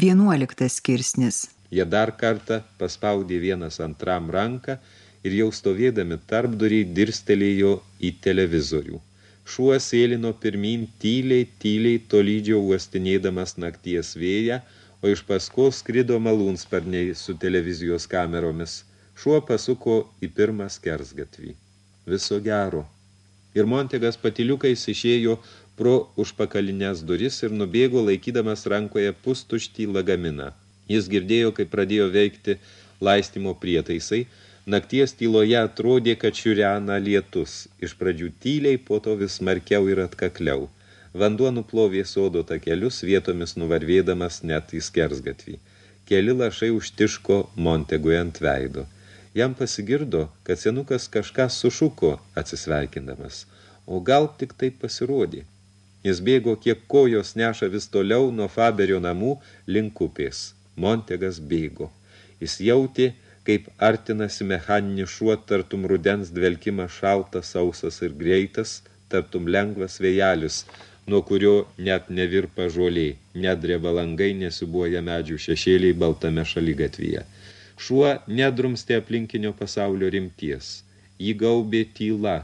Vienuoliktas skirsnis. Jie dar kartą paspaudė vienas antram ranką ir jau stovėdami tarpduriai dirstelėjo į televizorių. Šuo sėlino pirmin tyliai, tyliai tolydžio uostinėdamas nakties vėją, o iš paskos skrido malūnsparniai su televizijos kameromis. Šuo pasuko į pirmą skersgatvį. Viso gero. Ir Montegas patiliukais išėjo pro užpakalinės duris ir nubėgo laikydamas rankoje pustuštį lagaminą. Jis girdėjo, kaip pradėjo veikti laistymo prietaisai, nakties tyloje atrodė, kad šiuriana lietus, iš pradžių tyliai, po to vis smarkiau ir atkakliau. Vanduo nuplovė sodo takelius, vietomis nuvarvėdamas net į skersgatvį. Keli lašai užtiško Montegui ant veido. Jam pasigirdo, kad senukas kažką sušuko atsisveikindamas, o gal tik tai pasirodė. Jis bėgo, kiek kojos neša vis toliau nuo Faberio namų link upės. Montegas bėgo. Jis jautė, kaip artinasi mechaninis šuo, tartum rudens dvelkimas šaltas, sausas ir greitas, tartum lengvas vėjelis, nuo kurio net nevirpa žoliai, nedreba langai, nesibuoja medžių šešėliai baltame šalygatvyje. Šuo nedrumstė aplinkinio pasaulio rimties. Jį gaubė tyla,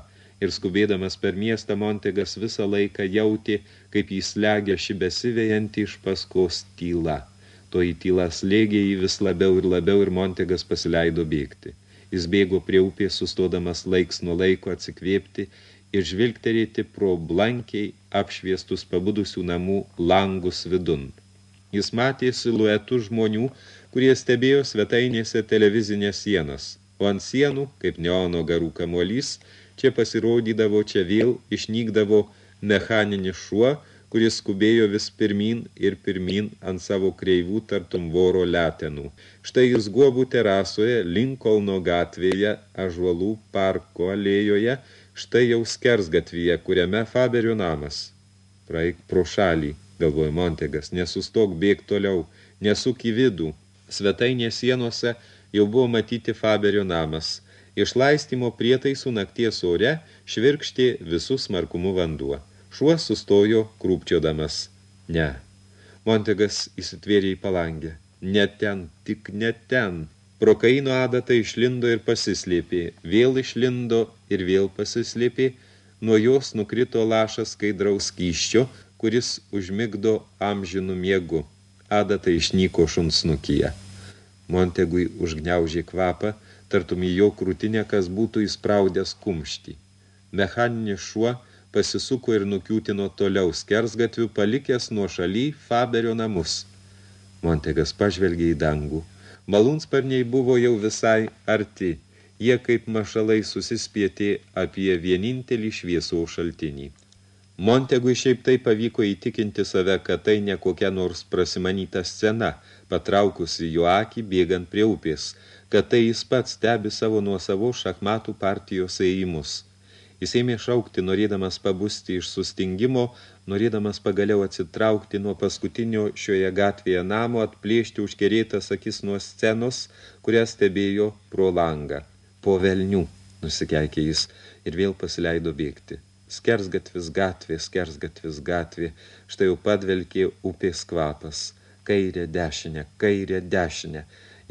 ir skubėdamas per miestą Montegas visą laiką jautė, kaip jis legia ši besivėjanti iš paskos tyla. Toji tyla slėgė jį vis labiau ir labiau ir Montegas pasileido bėgti. Jis bėgo prie upės, sustodamas laiks nuo laiko atsikvėpti ir žvilgterėti pro blankiai apšviestus pabudusių namų langus vidun. Jis matė siluetų žmonių, kurie stebėjo svetainėse televizinės sienas, o ant sienų, kaip neono garų kamuolys, Čia pasirodydavo, čia vėl išnykdavo mechaninis šuo, kuris skubėjo vis pirmin ir pirmin ant savo kreivų tartum voro letenų. Štai jis guobų terasoje, Linkolno gatvėje, Ažuolų parko alėjoje, štai jau skersgatvyje, kuriame Faberio namas. Praeik pro šalį, galvoja Montegas, nesustok bėg toliau, nesuk į vidų. Svetainės sienose jau buvo matyti Faberio namas – Iš laistymo prietaisų nakties ore švirkštė visų smarkumų vanduo. Šuo sustojo krūpčiodamas. Ne. Montegas įsitvėrė į palangę. Ne ten, tik ne ten. Prokaino adata išlindo ir pasislėpė. Vėl išlindo ir vėl pasislėpė. Nuo jos nukrito lašas skaidraus kyščio, kuris užmigdo amžinų miegu. Adata išnyko šunsnukyje. Montegui užgniaužė kvapą, tartum į jo krūtinę, kas būtų įspraudęs kumštį. Mechaninis šuo pasisuko ir nukiūtino toliau skersgatvių, palikęs nuo šaly Faberio namus. Montegas pažvelgė į dangų. Malūnsparniai buvo jau visai arti. Jie kaip mašalai susispietė apie vienintelį šviesų šaltinį. Montegui šiaip tai pavyko įtikinti save, kad tai ne kokia nors prasimanyta scena, patraukusi jo akį bėgant prie upės, kad tai jis pats stebi savo nuosavo šachmatų partijos ėjimus. Jis ėmė šaukti, norėdamas pabusti iš sustingimo, norėdamas pagaliau atsitraukti nuo paskutinio šioje gatvėje namo, atplėšti užkerėtas akis nuo scenos, kurią stebėjo pro langą. Po velnių, nusikeikė jis ir vėl pasileido bėgti. Skersgatvis gatvė, skersgatvis gatvė, štai jau padvelkė upės kvapas. Kairė dešinė, kairė dešinė.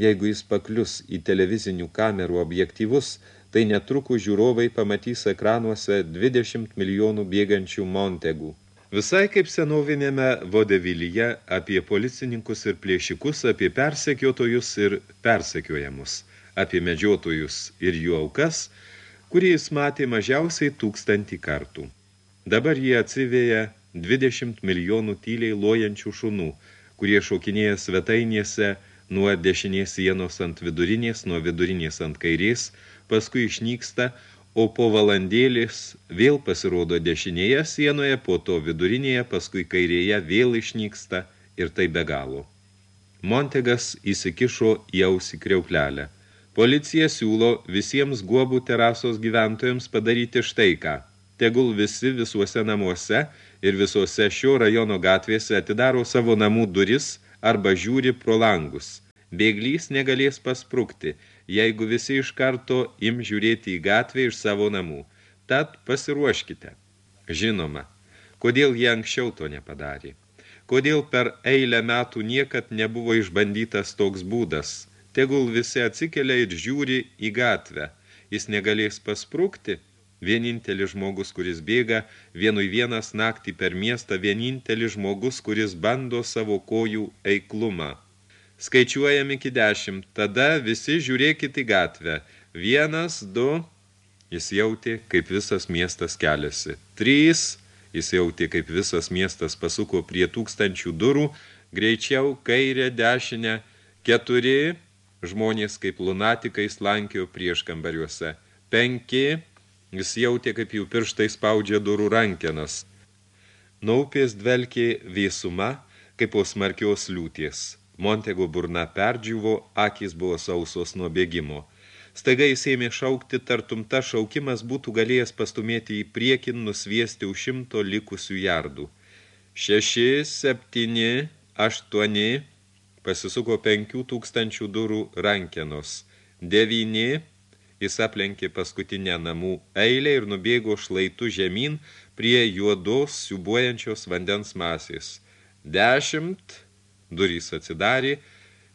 Jeigu jis paklius į televizinių kamerų objektyvus, tai netrukus žiūrovai pamatys ekranuose 20 milijonų bėgančių montegų. Visai kaip senovinėme vodevilyje apie policininkus ir plėšikus, apie persekiotojus ir persekiojamus, apie medžiotojus ir jų aukas – kurį jis matė mažiausiai tūkstantį kartų. Dabar jie atsivėja 20 milijonų tyliai lojančių šunų, kurie šokinėja svetainėse nuo dešinės sienos ant vidurinės, nuo vidurinės ant kairės, paskui išnyksta, o po valandėlis vėl pasirodo dešinėje sienoje, po to vidurinėje, paskui kairėje vėl išnyksta ir tai be galo. Montegas įsikišo į ausį kreuklelę. Policija siūlo visiems guobų terasos gyventojams padaryti štai ką. Tegul visi visuose namuose ir visose šio rajono gatvėse atidaro savo namų duris arba žiūri pro langus. Bėglys negalės pasprukti, jeigu visi iš karto im žiūrėti į gatvę iš savo namų. Tad pasiruoškite. Žinoma, kodėl jie anksčiau to nepadarė. Kodėl per eilę metų niekad nebuvo išbandytas toks būdas? Tegul visi atsikelia ir žiūri į gatvę. Jis negalės pasprūkti? Vienintelis žmogus, kuris bėga, vienui vienas naktį per miestą, vienintelis žmogus, kuris bando savo kojų eiklumą. Skaičiuojam iki dešimt, tada visi žiūrėkit į gatvę. Vienas, du, jis jautė, kaip visas miestas keliasi. Trys, jis jautė, kaip visas miestas pasuko prie tūkstančių durų, greičiau kairė, dešinę, keturi, žmonės kaip lunatikai slankio prieš kambariuose. Penki, jis jautė, kaip jų pirštai spaudžia durų rankenas. Naupės dvelkė vėsuma, kaip po smarkios liūties. Montego burna perdžiuvo, akys buvo sausos nuo bėgimo. Staiga jis ėmė šaukti, tartum ta šaukimas būtų galėjęs pastumėti į priekin, nusviesti už šimto likusių jardų. Šeši, septyni, aštuoni, pasisuko penkių tūkstančių durų rankenos. Devyni, jis aplenkė paskutinę namų eilę ir nubėgo šlaitų žemyn prie juodos siubuojančios vandens masės. Dešimt, durys atsidarė,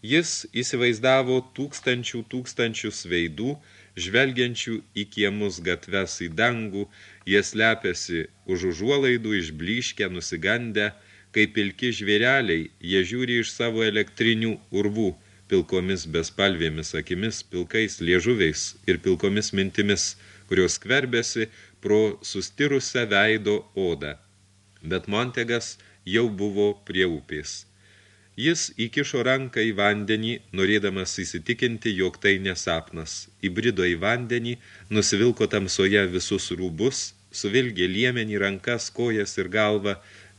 jis įsivaizdavo tūkstančių tūkstančius veidų, žvelgiančių į kiemus gatves į dangų, jie slepiasi už užuolaidų, išbliškę, nusigandę, kaip pilki žvėreliai, jie žiūri iš savo elektrinių urvų, pilkomis bespalvėmis akimis, pilkais liežuviais ir pilkomis mintimis, kurios skverbėsi pro sustirusią veido odą. Bet Montegas jau buvo prie upės. Jis įkišo ranką į vandenį, norėdamas įsitikinti, jog tai nesapnas. Įbrido į vandenį, nusivilko tamsoje visus rūbus, suvilgė liemenį rankas, kojas ir galvą,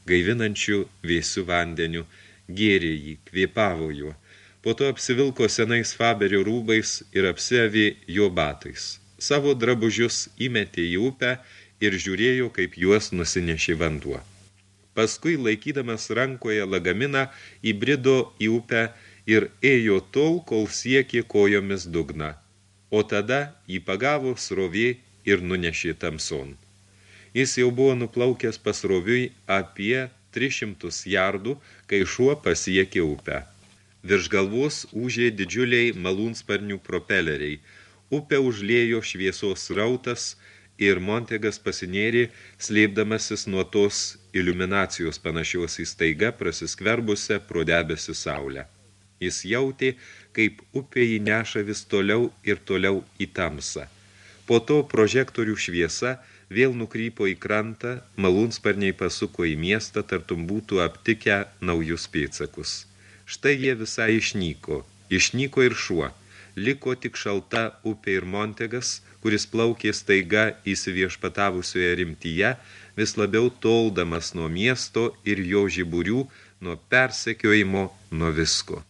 gaivinančių vėsių vandeniu, gėrė jį, kvėpavo juo. Po to apsivilko senais Faberio rūbais ir apsiavė jo batais. Savo drabužius įmetė į upę ir žiūrėjo, kaip juos nusinešė vanduo. Paskui, laikydamas rankoje lagaminą, įbrido į upę ir ėjo tol, kol siekė kojomis dugną. O tada jį pagavo srovė ir nunešė tamson. Jis jau buvo nuplaukęs pasroviui apie 300 jardų, kai šuo pasiekė upę. Virš galvos užė didžiuliai malūnsparnių propeleriai. Upę užlėjo šviesos rautas, ir Montegas pasinėrė, slėpdamasis nuo tos iliuminacijos panašios į staiga prasiskverbusią pro debesį saulę. Jis jautė, kaip upė jį neša vis toliau ir toliau į tamsą. Po to prožektorių šviesa vėl nukrypo į krantą, malūnsparniai pasuko į miestą, tartum būtų aptikę naujus pėtsakus. Štai jie visai išnyko, išnyko ir šuo. Liko tik šalta upė ir Montegas, kuris plaukė staiga įsiviešpatavusioje rimtyje, vis labiau toldamas nuo miesto ir jo žiburių, nuo persekiojimo, nuo visko.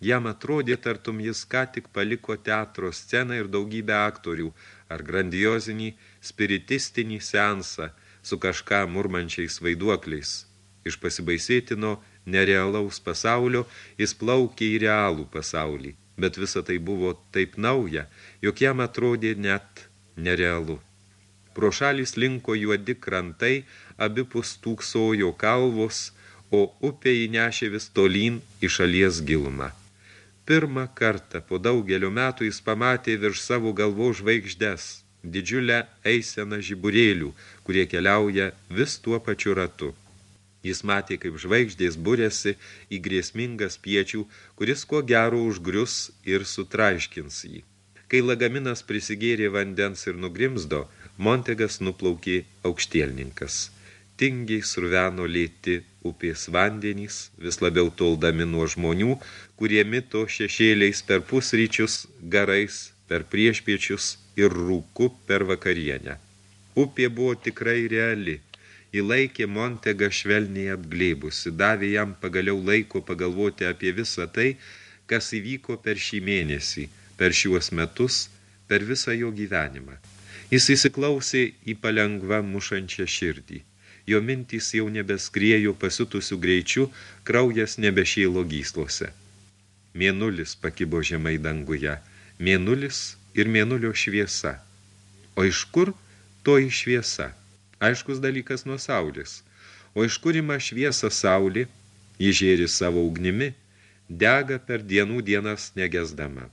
Jam atrodė, tartum jis ką tik paliko teatro sceną ir daugybę aktorių, ar grandiozinį, spiritistinį seansą su kažką murmančiais vaiduokliais. Iš pasibaisėtino nerealaus pasaulio jis plaukė į realų pasaulį bet visa tai buvo taip nauja, jog jam atrodė net nerealu. Pro šalis linko juodi krantai, abipus tūksojo kalvos, o upė įnešė vis tolyn į šalies gilumą. Pirmą kartą po daugelio metų jis pamatė virš savo galvo žvaigždes, didžiulę eiseną žiburėlių, kurie keliauja vis tuo pačiu ratu. Jis matė, kaip žvaigždės būrėsi į grėsmingą spiečių, kuris kuo gero užgrius ir sutraiškins jį. Kai lagaminas prisigėrė vandens ir nugrimzdo, Montegas nuplaukė aukštielninkas. Tingiai surveno lėti upės vandenys, vis labiau toldami nuo žmonių, kurie mito šešėliais per pusryčius, garais, per priešpiečius ir rūku per vakarienę. Upė buvo tikrai reali, įlaikė Montegą švelniai apglėbusi, davė jam pagaliau laiko pagalvoti apie visą tai, kas įvyko per šį mėnesį, per šiuos metus, per visą jo gyvenimą. Jis įsiklausė į palengvą mušančią širdį. Jo mintys jau nebeskriejo pasitusių greičių, kraujas nebešėlo gyslose. Mėnulis pakibo žemai danguje, mėnulis ir mėnulio šviesa. O iš kur toji šviesa? Aiškus dalykas nuo saulės. O iš kur ima šviesą saulė, Ji žėri savo ugnimi, dega per dienų dienas negesdama.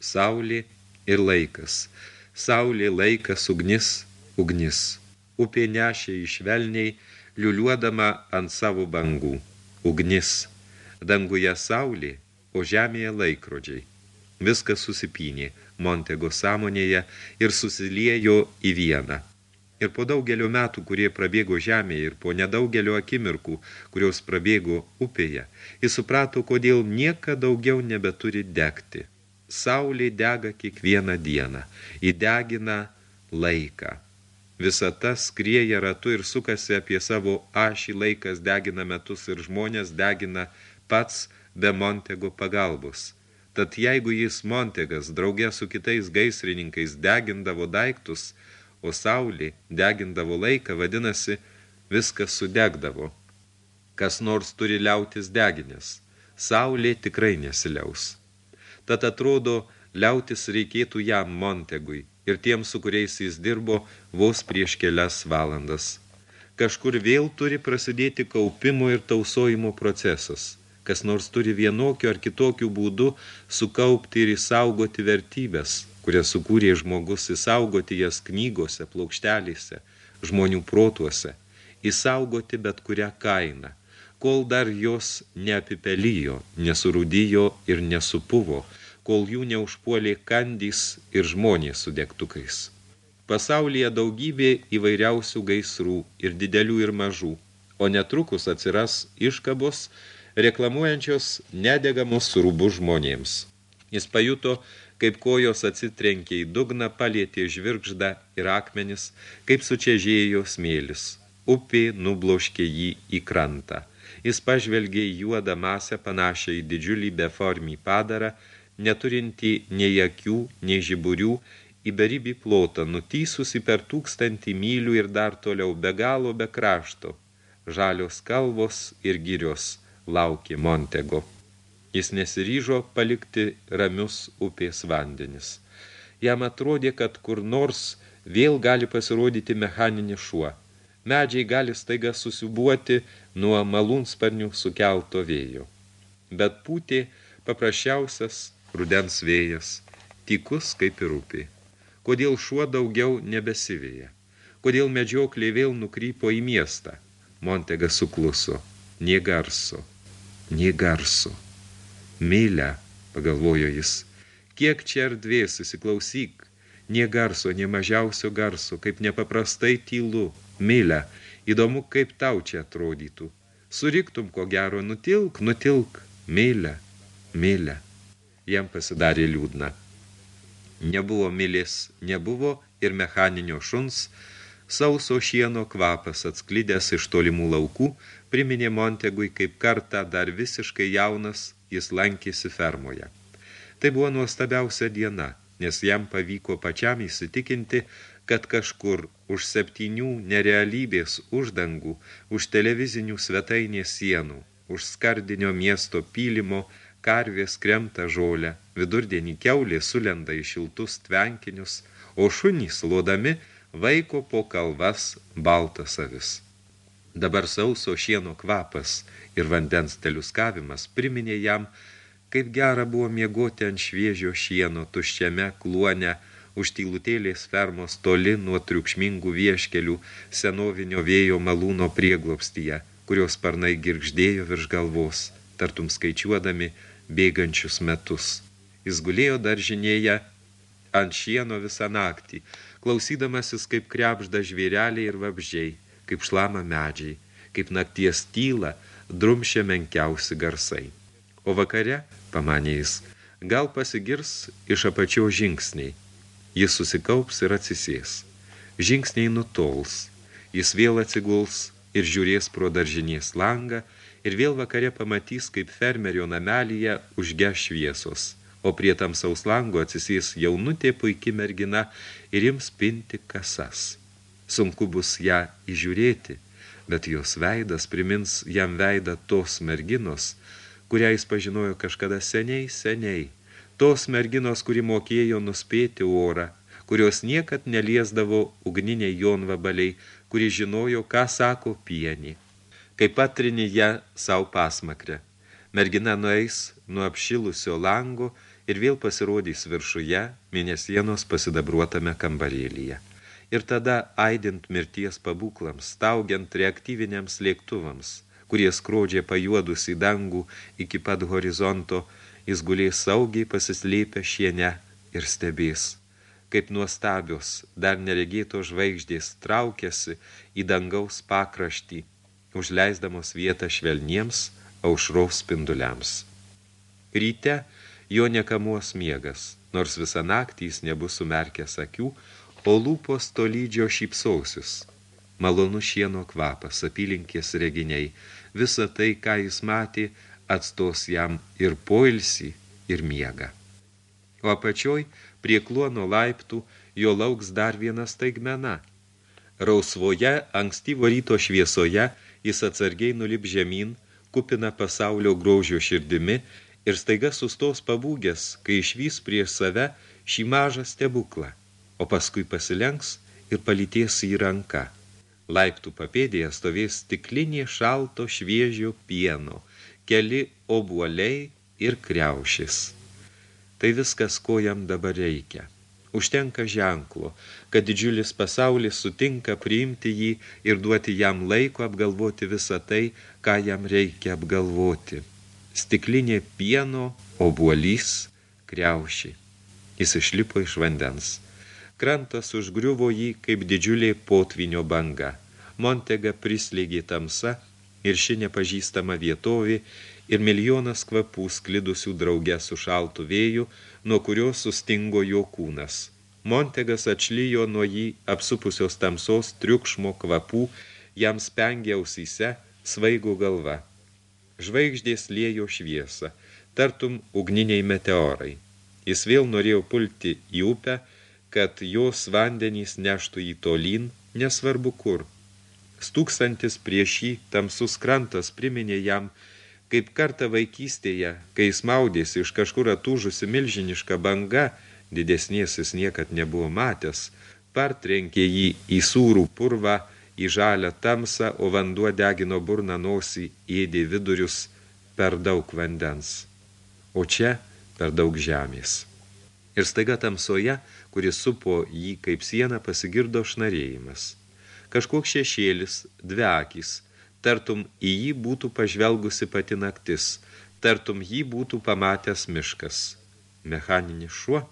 Saulė ir laikas. Saulė, laikas, ugnis, ugnis. Upė nešė išvelniai, liuliuodama ant savo bangų. Ugnis. Danguje saulė, o žemėje laikrodžiai. Viskas susipynė Montego sąmonėje ir susiliejo į vieną. Ir po daugelio metų, kurie prabėgo žemėje ir po nedaugelio akimirkų, kurios prabėgo upėje, jis suprato, kodėl nieka daugiau nebeturi degti. Saulė dega kiekvieną dieną, įdegina laiką. Visata skrieja ratu ir sukasi apie savo ašį, laikas degina metus ir žmonės degina pats be Montego pagalbos. Tad jeigu jis Montegas draugė su kitais gaisrininkais degindavo daiktus, o saulė degindavo laiką, vadinasi, viskas sudegdavo. Kas nors turi liautis deginės, saulė tikrai nesiliaus. Tad atrodo, liautis reikėtų jam Montegui ir tiems, su kuriais jis dirbo vos prieš kelias valandas. Kažkur vėl turi prasidėti kaupimo ir tausojimo procesas – kas nors turi vienokiu ar kitokiu būdu sukaupti ir įsaugoti vertybės, kurias sukūrė žmogus, įsaugoti jas knygose, plokštelėse, žmonių protuose, įsaugoti bet kurią kainą, kol dar jos neapipelyjo, nesurūdyjo ir nesupuvo, kol jų neužpuolė kandys ir žmonės su degtukais. Pasaulyje daugybė įvairiausių gaisrų ir didelių ir mažų, o netrukus atsiras iškabos, reklamuojančios nedegamus rūbus žmonėms. Jis pajuto, kaip kojos atsitrenkė į dugną, palėtė žvirgždą ir akmenis, kaip sučežėjo smėlis. Upė nubloškė jį į krantą. Jis pažvelgė į juodą masę panašią į didžiulį beformį padarą, neturinti nei akių, nei žiburių, į beribį plotą, nutysusi per tūkstantį mylių ir dar toliau be galo be krašto, žalios kalvos ir girios, laukė Montego. Jis nesiryžo palikti ramius upės vandenis. Jam atrodė, kad kur nors vėl gali pasirodyti mechaninis šuo. Medžiai gali staiga susibuoti nuo malūnsparnių sukelto vėjo. Bet pūtė paprasčiausias rudens vėjas, tykus kaip ir upė. Kodėl šuo daugiau nebesivėja? Kodėl medžioklė vėl nukrypo į miestą? Montegas sukluso, nie garso nei garso. Mylę, pagalvojo jis, kiek čia erdvės, įsiklausyk, nie garso, nie mažiausio garso, kaip nepaprastai tylu, mylę, įdomu, kaip tau čia atrodytų. Suriktum, ko gero, nutilk, nutilk, mylę, mylę. Jam pasidarė liūdna. Nebuvo mylės, nebuvo ir mechaninio šuns, Sauso šieno kvapas atsklidęs iš tolimų laukų priminė Montegui, kaip kartą dar visiškai jaunas jis lankėsi fermoje. Tai buvo nuostabiausia diena, nes jam pavyko pačiam įsitikinti, kad kažkur už septynių nerealybės uždangų, už televizinių svetainės sienų, už skardinio miesto pylimo, karvės kremta žolę, vidurdienį keulė sulenda į šiltus tvenkinius, o šunys lodami – vaiko po kalvas baltas avis. Dabar sauso šieno kvapas ir vandens teliuskavimas priminė jam, kaip gera buvo miegoti ant šviežio šieno tuščiame kluone už tylutėlės fermos toli nuo triukšmingų vieškelių senovinio vėjo malūno prieglopstyje, kurios sparnai girgždėjo virš galvos, tartum skaičiuodami bėgančius metus. Jis gulėjo daržinėje ant šieno visą naktį, klausydamasis, kaip krepžda žvėreliai ir vabžiai, kaip šlama medžiai, kaip nakties tyla, drumšia menkiausi garsai. O vakare, pamanė jis, gal pasigirs iš apačio žingsniai. Jis susikaups ir atsisės. Žingsniai nutols. Jis vėl atsiguls ir žiūrės pro daržinės langą ir vėl vakare pamatys, kaip fermerio namelyje užge šviesos o prie tamsaus lango atsisės jaunutė puiki mergina ir ims pinti kasas. Sunku bus ją įžiūrėti, bet jos veidas primins jam veidą tos merginos, kurią jis pažinojo kažkada seniai, seniai. Tos merginos, kuri mokėjo nuspėti orą, kurios niekad neliesdavo ugniniai jonvabaliai, kuri žinojo, ką sako pienį. kaip patrini ją savo pasmakrę. Mergina nueis nuo apšilusio lango ir vėl pasirodys viršuje mėnesienos pasidabruotame kambarėlyje. Ir tada, aidint mirties pabūklams, staugiant reaktyviniams lėktuvams, kurie skrodžia pajuodus į dangų iki pat horizonto, jis gulės saugiai pasislėpę šiene ir stebės, kaip nuostabios, dar neregėto žvaigždės traukiasi į dangaus pakraštį, užleisdamos vietą švelniems aušraus spinduliams. Ryte jo nekamuos miegas, nors visą naktį jis nebus sumerkęs akių, o lūpos tolydžio šypsausius. Malonu šieno kvapas, apylinkės reginiai, visa tai, ką jis matė, atstos jam ir poilsį, ir miegą. O apačioj, prie kluono laiptų, jo lauks dar viena staigmena. Rausvoje, ankstyvo ryto šviesoje, jis atsargiai nulip žemyn, kupina pasaulio grožio širdimi ir staiga sustos pabūgęs, kai išvys prieš save šį mažą stebuklą, o paskui pasilenks ir palyties į ranką. Laiptų papėdėje stovės stiklinė šalto šviežio pieno, keli obuoliai ir kriaušis. Tai viskas, ko jam dabar reikia. Užtenka ženklo, kad didžiulis pasaulis sutinka priimti jį ir duoti jam laiko apgalvoti visą tai, ką jam reikia apgalvoti stiklinė pieno, obuolys, kriaušiai. Jis išlipo iš vandens. Krantas užgriuvo jį kaip didžiulė potvinio banga. Montega prislėgė tamsa ir ši nepažįstama vietovė ir milijonas kvapų sklidusių drauge su šaltu vėju, nuo kurios sustingo jo kūnas. Montegas atšlyjo nuo jį apsupusios tamsos triukšmo kvapų, jam spengė ausyse, svaigo galva. Žvaigždės lėjo šviesą, tartum ugniniai meteorai. Jis vėl norėjo pulti į upę, kad jos vandenys neštų į tolyn, nesvarbu kur. Stūkstantis prieš jį tamsus krantas priminė jam, kaip kartą vaikystėje, kai jis maudėsi iš kažkur atūžusi milžiniška banga, didesnės jis niekad nebuvo matęs, partrenkė jį į sūrų purvą, į žalę tamsą, o vanduo degino burną nosį, ėdė vidurius per daug vandens, o čia per daug žemės. Ir staiga tamsoje, kuris supo jį kaip siena, pasigirdo šnarėjimas. Kažkoks šešėlis, dvi akys, tartum į jį būtų pažvelgusi pati naktis, tartum jį būtų pamatęs miškas. Mechaninis šuo?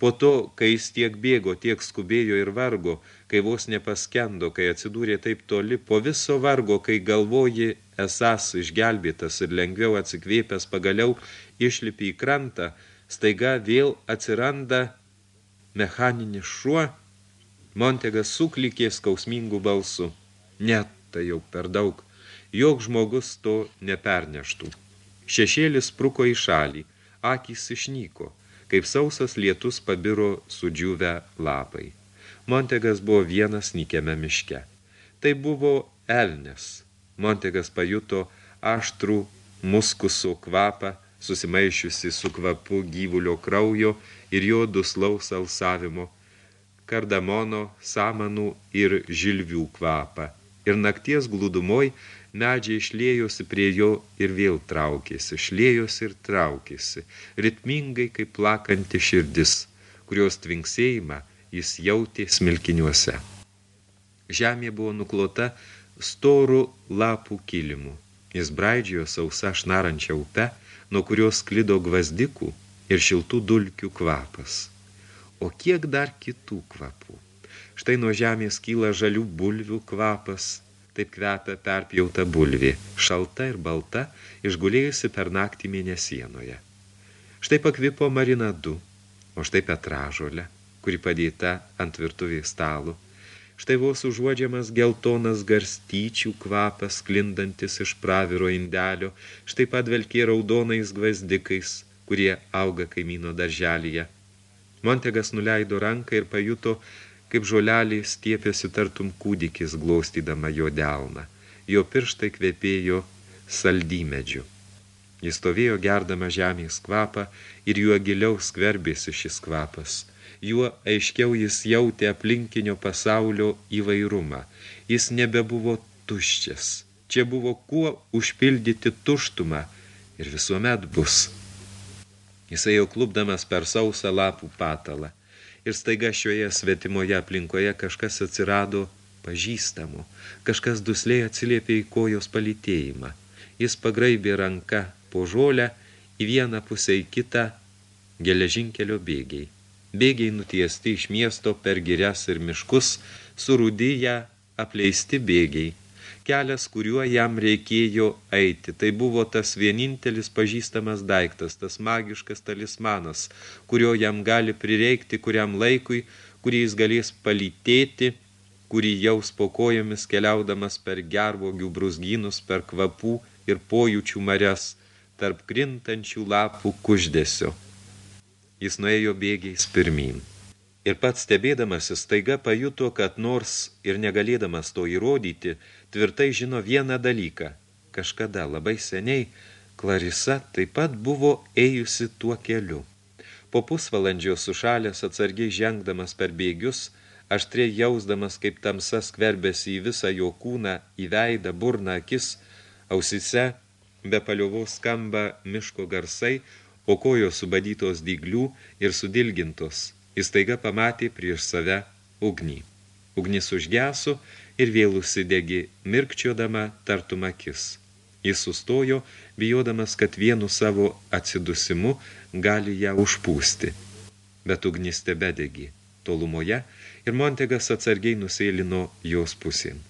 Po to, kai jis tiek bėgo, tiek skubėjo ir vargo, kai vos nepaskendo, kai atsidūrė taip toli, po viso vargo, kai galvoji esas išgelbėtas ir lengviau atsikvėpęs pagaliau išlipi į krantą, staiga vėl atsiranda mechaninis šuo, Montegas suklikė skausmingų balsų. Net tai jau per daug, jog žmogus to neperneštų. Šešėlis pruko į šalį, akys išnyko kaip sausas lietus pabiro sudžiūvę lapai. Montegas buvo vienas nykiame miške. Tai buvo elnes. Montegas pajuto aštrų muskusų kvapą, susimaišiusi su kvapu gyvulio kraujo ir jo duslaus alsavimo, kardamono, samanų ir žilvių kvapą. Ir nakties glūdumoj medžiai išlėjosi prie jo ir vėl traukėsi, šlėjosi ir traukėsi, ritmingai kaip plakanti širdis, kurios tvinksėjimą jis jautė smilkiniuose. Žemė buvo nuklota storų lapų kilimų. Jis braidžiojo sausa šnarančią upę, nuo kurios sklido gvazdikų ir šiltų dulkių kvapas. O kiek dar kitų kvapų? Štai nuo žemės kyla žalių bulvių kvapas, taip kvepia perpjauta bulvė, šalta ir balta, išgulėjusi per naktį mėnesienoje. Štai pakvipo marina du, o štai petražolė, kuri padėta ant virtuvės stalų. Štai vos užuodžiamas geltonas garstyčių kvapas, klindantis iš praviro indelio, štai padvelkė raudonais gvazdikais, kurie auga kaimyno darželyje. Montegas nuleido ranką ir pajuto, kaip žolelį stiepėsi tartum kūdikis glaustydama jo delną. Jo pirštai kvepėjo saldymedžiu. Jis stovėjo gerdama žemės kvapą ir juo giliau skverbėsi šis kvapas. Juo aiškiau jis jautė aplinkinio pasaulio įvairumą. Jis nebebuvo tuščias. Čia buvo kuo užpildyti tuštumą ir visuomet bus. Jisai jau klubdamas per sausą lapų patalą. Ir staiga šioje svetimoje aplinkoje kažkas atsirado pažįstamų. Kažkas dusliai atsiliepė į kojos palytėjimą. Jis pagraibė ranką po žolę į vieną pusę į kitą geležinkelio bėgiai. Bėgiai nutiesti iš miesto per girias ir miškus, surūdyje apleisti bėgiai. Kelias, kuriuo jam reikėjo eiti, tai buvo tas vienintelis pažįstamas daiktas, tas magiškas talismanas, kurio jam gali prireikti kuriam laikui, kurį jis galės palytėti, kurį jaus po kojomis keliaudamas per gervogių brusgynus, per kvapų ir pojūčių marias, tarp krintančių lapų kuždėsio. Jis nuėjo bėgiais pirmin. Ir pats stebėdamasis staiga pajuto, kad nors ir negalėdamas to įrodyti, tvirtai žino vieną dalyką. Kažkada labai seniai Klarisa taip pat buvo ėjusi tuo keliu. Po pusvalandžio sušalęs atsargiai žengdamas per bėgius, aštriai jausdamas, kaip tamsa skverbėsi į visą jo kūną, į veidą, burną, akis, ausise be paliovos skamba miško garsai, o kojos subadytos dyglių ir sudilgintos. Jis taiga pamatė prieš save ugnį. Ugnis užgeso ir vėl užsidegi, mirkčiodama tartum akis. Jis sustojo, bijodamas, kad vienu savo atsidusimu gali ją užpūsti. Bet ugnis tebedegi tolumoje ir Montegas atsargiai nusėlino jos pusėn.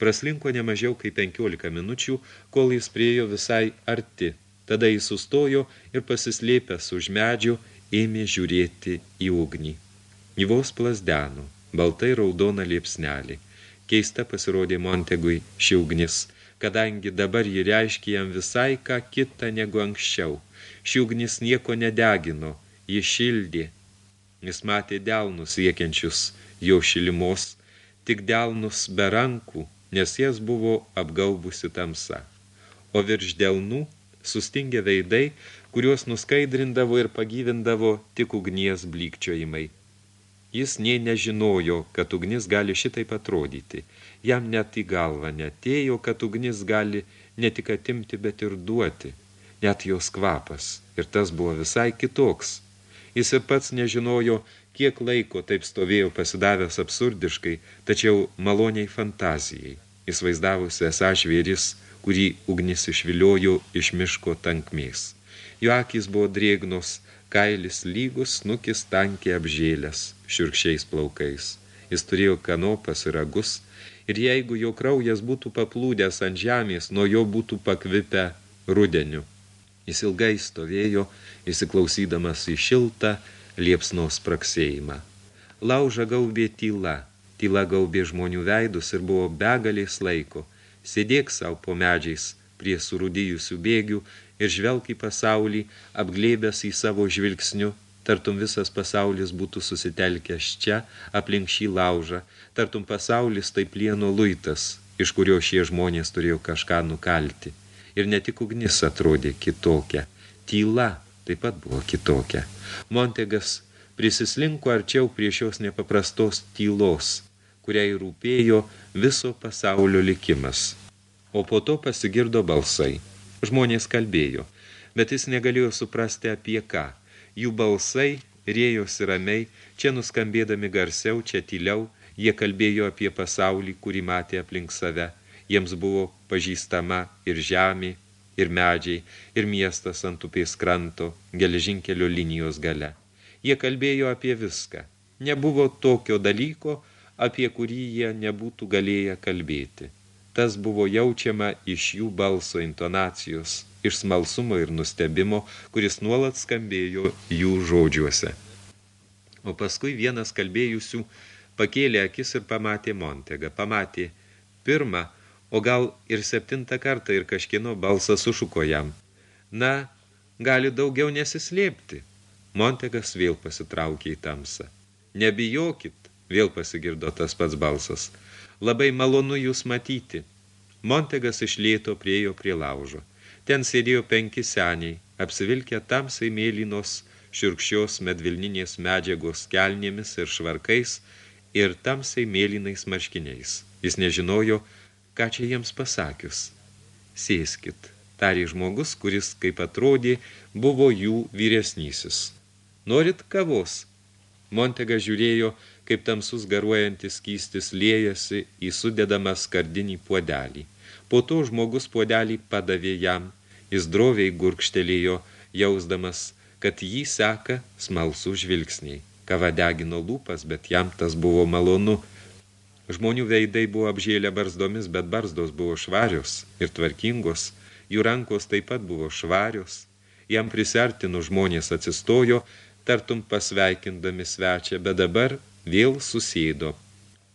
Praslinko nemažiau kaip 15 minučių, kol jis priejo visai arti. Tada jis sustojo ir pasislėpęs už medžio ėmė žiūrėti į ugnį. Į vos plasdeno, baltai raudona liepsnelį. Keista pasirodė Montegui ši ugnis, kadangi dabar ji reiškia jam visai ką kitą negu anksčiau. Ši ugnis nieko nedegino, ji šildė. Jis matė delnus siekiančius jo šilimos, tik delnus be rankų, nes jas buvo apgaubusi tamsa. O virš delnų sustingė veidai, kuriuos nuskaidrindavo ir pagyvindavo tik ugnies blykčiojimai. Jis nė nežinojo, kad ugnis gali šitaip atrodyti. Jam net į galvą netėjo, kad ugnis gali ne tik atimti, bet ir duoti. Net jos kvapas. Ir tas buvo visai kitoks. Jis ir pats nežinojo, kiek laiko taip stovėjo pasidavęs absurdiškai, tačiau maloniai fantazijai. Jis vaizdavusi esą žvėris, kurį ugnis išviliojo iš miško tankmės. Jo akis buvo drėgnos, kailis lygus, nukis tankiai apžėlęs, šiurkščiais plaukais. Jis turėjo kanopas ir ragus, ir jeigu jo kraujas būtų paplūdęs ant žemės, nuo jo būtų pakvipę rudeniu. Jis ilgai stovėjo, įsiklausydamas į šiltą liepsnos praksėjimą. Lauža gaubė tyla, tyla gaubė žmonių veidus ir buvo begalės laiko. Sėdėk savo po medžiais prie surūdyjusių bėgių ir žvelg į pasaulį, apglėbęs į savo žvilgsniu, tartum visas pasaulis būtų susitelkęs čia, aplink šį laužą, tartum pasaulis tai plieno luitas, iš kurio šie žmonės turėjo kažką nukalti. Ir ne tik ugnis atrodė kitokia, tyla taip pat buvo kitokia. Montegas prisislinko arčiau prie šios nepaprastos tylos, kuriai rūpėjo viso pasaulio likimas. O po to pasigirdo balsai – Žmonės kalbėjo, bet jis negalėjo suprasti apie ką. Jų balsai rėjosi ramiai, čia nuskambėdami garsiau, čia tyliau, jie kalbėjo apie pasaulį, kurį matė aplink save. Jiems buvo pažįstama ir žemė, ir medžiai, ir miestas ant upės kranto, geležinkelio linijos gale. Jie kalbėjo apie viską. Nebuvo tokio dalyko, apie kurį jie nebūtų galėję kalbėti tas buvo jaučiama iš jų balso intonacijos, iš smalsumo ir nustebimo, kuris nuolat skambėjo jų žodžiuose. O paskui vienas kalbėjusių pakėlė akis ir pamatė Montegą. Pamatė pirmą, o gal ir septintą kartą ir kažkieno balsas sušuko jam. Na, gali daugiau nesislėpti. Montegas vėl pasitraukė į tamsą. Nebijokit, vėl pasigirdo tas pats balsas. Labai malonu jūs matyti. Montegas iš lėto priejo prie laužo. Ten sėdėjo penki seniai, apsivilkę tamsai mėlynos širkščios medvilninės medžiagos kelnėmis ir švarkais ir tamsai mėlynais marškiniais. Jis nežinojo, ką čia jiems pasakius. Sėskit, tarė žmogus, kuris, kaip atrodė, buvo jų vyresnysis. Norit kavos? Montega žiūrėjo, kaip tamsus garuojantis skystis liejasi į sudedamą skardinį puodelį. Po to žmogus puodelį padavė jam, jis droviai gurkštelėjo, jausdamas, kad jį seka smalsų žvilgsniai. Kava degino lūpas, bet jam tas buvo malonu. Žmonių veidai buvo apžėlę barzdomis, bet barzdos buvo švarios ir tvarkingos, jų rankos taip pat buvo švarios. Jam prisertinu žmonės atsistojo, tartum pasveikindami svečią, bet dabar vėl susėdo.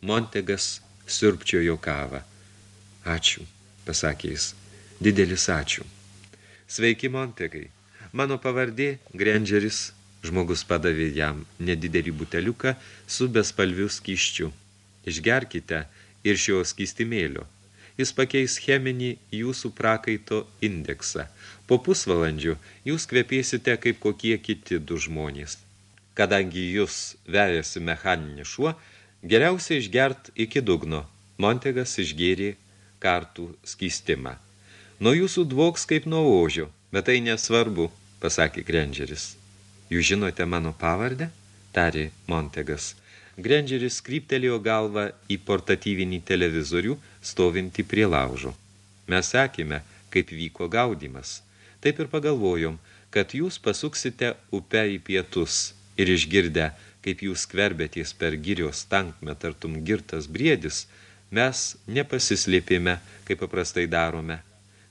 Montegas sirpčiojo kavą. Ačiū, pasakė jis. Didelis ačiū. Sveiki, Montegai. Mano pavardė Grandžeris. Žmogus padavė jam nedidelį buteliuką su bespalviu skyščiu. Išgerkite ir šio skystimėlio. Jis pakeis cheminį jūsų prakaito indeksą. Po pusvalandžių jūs kvepėsite kaip kokie kiti du žmonės. Kadangi jūs vejasi mechaninį šuo, geriausia išgert iki dugno. Montegas išgėrė kartų skystimą. Nuo jūsų dvoks kaip nuo ožio, bet tai nesvarbu, pasakė Grandžeris. Jūs žinote mano pavardę? tarė Montegas. Grandžeris kryptelėjo galvą į portatyvinį televizorių, stovintį prie laužo. Mes sakėme, kaip vyko gaudimas. Taip ir pagalvojom, kad jūs pasuksite upę į pietus ir išgirdę, kaip jūs skverbėtės per girios tankmę tartum girtas briedis, mes nepasislėpėme, kaip paprastai darome.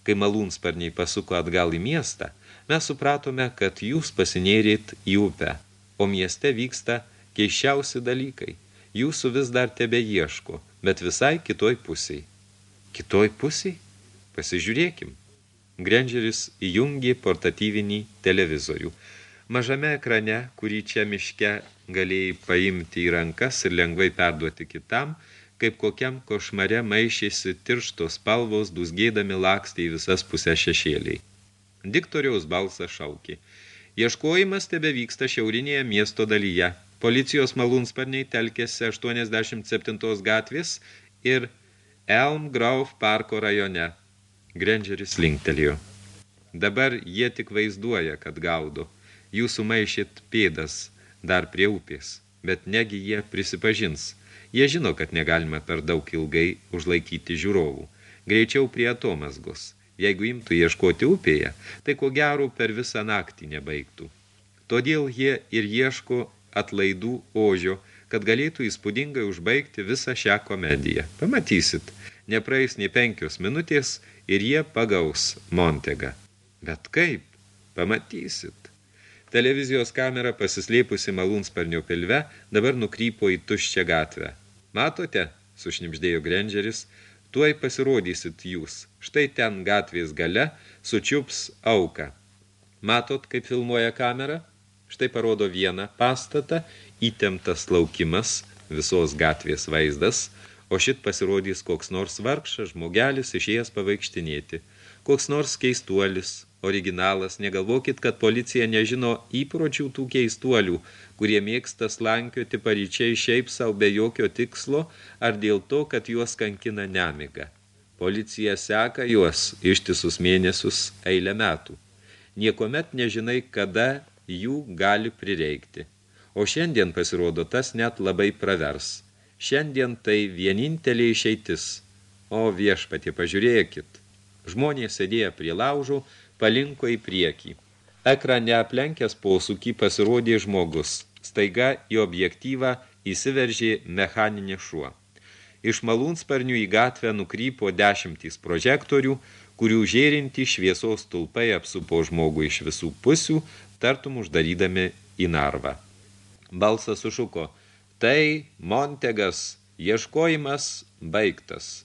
Kai malūnsparniai pasuko atgal į miestą, mes supratome, kad jūs pasinėrėt į upę, o mieste vyksta keiščiausi dalykai. Jūsų vis dar tebe ieško, bet visai kitoj pusiai. Kitoj pusiai? Pasižiūrėkim. Grandžeris įjungė portatyvinį televizorių. Mažame ekrane, kurį čia miške galėjai paimti į rankas ir lengvai perduoti kitam, kaip kokiam košmare maišėsi tirštos spalvos, dusgėdami lakstė į visas pusės šešėliai. Diktoriaus balsas šaukė. Ieškojimas tebe vyksta šiaurinėje miesto dalyje. Policijos malūnsparniai telkėsi 87 gatvės ir Elm Grove parko rajone. Grandžeris linktelėjo. Dabar jie tik vaizduoja, kad gaudo. Jūsų maišėt pėdas dar prie upės, bet negi jie prisipažins. Jie žino, kad negalima per daug ilgai užlaikyti žiūrovų. Greičiau prie atomasgos. Jeigu imtų ieškoti upėje, tai ko gero per visą naktį nebaigtų. Todėl jie ir ieško atlaidų ožio, kad galėtų įspūdingai užbaigti visą šią komediją. Pamatysit, nepraeis nei penkios minutės ir jie pagaus Montegą. Bet kaip? Pamatysit. Televizijos kamera pasislėpusi malūnsparnio pilve dabar nukrypo į tuščią gatvę. Matote, sušnipždėjo Grandžeris, tuoj pasirodysit jūs. Štai ten gatvės gale sučiups auką. Matot, kaip filmuoja kamera? Štai parodo vieną pastatą, įtemptas laukimas, visos gatvės vaizdas, o šit pasirodys koks nors vargšas žmogelis išėjęs pavaikštinėti, koks nors keistuolis, originalas, negalvokit, kad policija nežino įpročių tų keistuolių, kurie mėgsta slankioti paryčiai šiaip savo be jokio tikslo ar dėl to, kad juos kankina nemiga. Policija seka juos ištisus mėnesius eilę metų. Niekomet nežinai, kada jų gali prireikti. O šiandien pasirodo tas net labai pravers. Šiandien tai vienintelė išeitis. O viešpatie, pažiūrėkit. Žmonės sėdėję prie laužų, palinko į priekį. Ekrane aplenkęs posūkį pasirodė žmogus. Staiga į objektyvą įsiveržė mechaninė šuo. Iš malūnsparnių į gatvę nukrypo dešimtys prožektorių, kurių žėrinti šviesos tulpai apsupo žmogų iš visų pusių, tartum uždarydami į narvą. Balsas sušuko, tai Montegas, ieškojimas baigtas.